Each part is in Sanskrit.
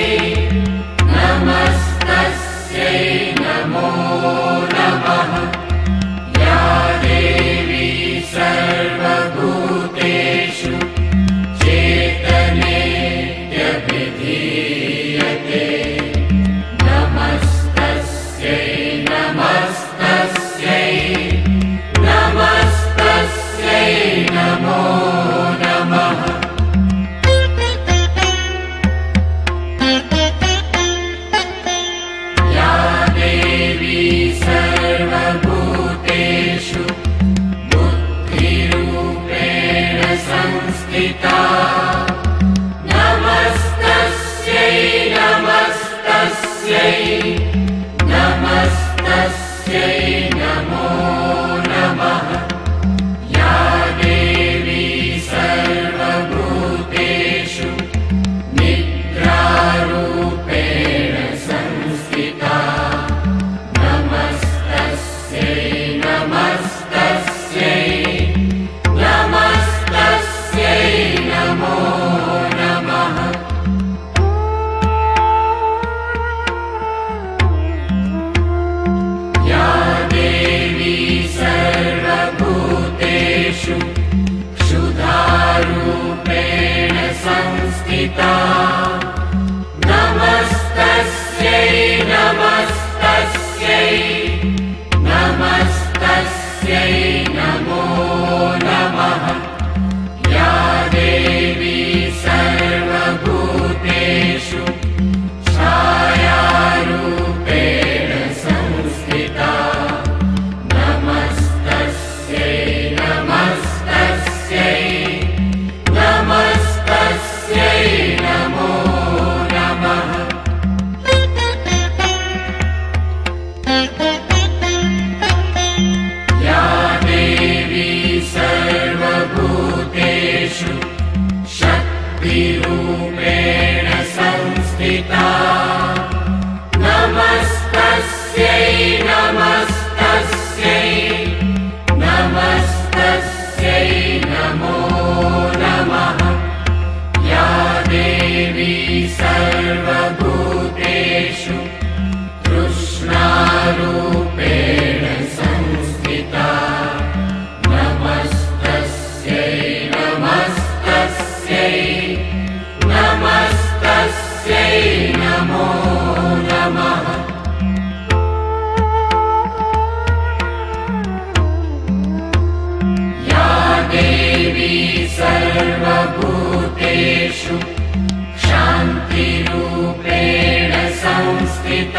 नमस्तस्यै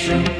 सर्वभूतेषु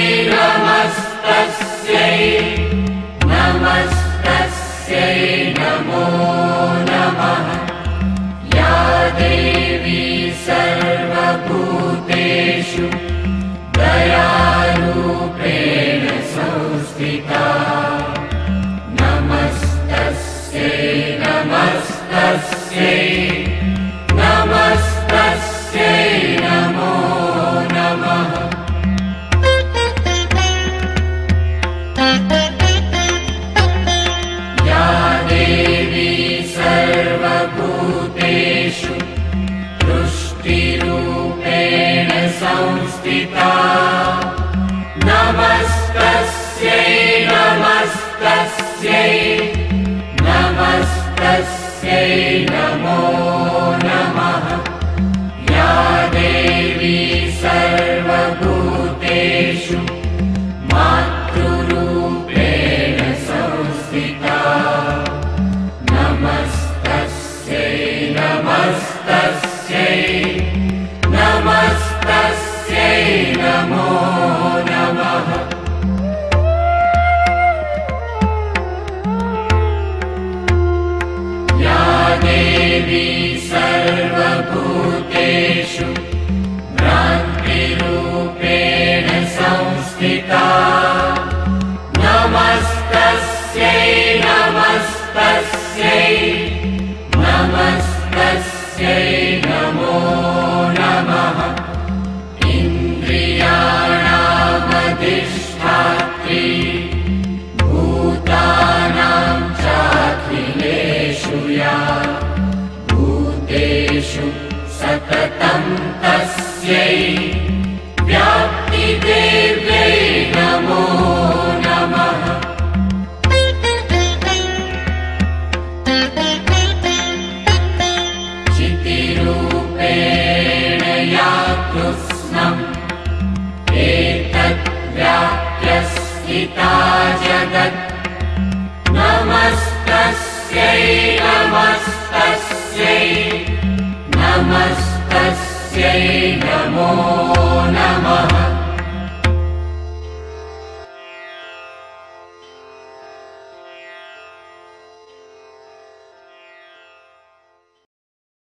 नमस्तस्यै। नमो नमः। या देवी सर्वभूतेषु दयारूपेण संस्थिता। नमस्तस्य नमस्तस्य। जाते सर्वभूतेषु भ्रान्तिरूपेण संस्थिता। Yay! Oh.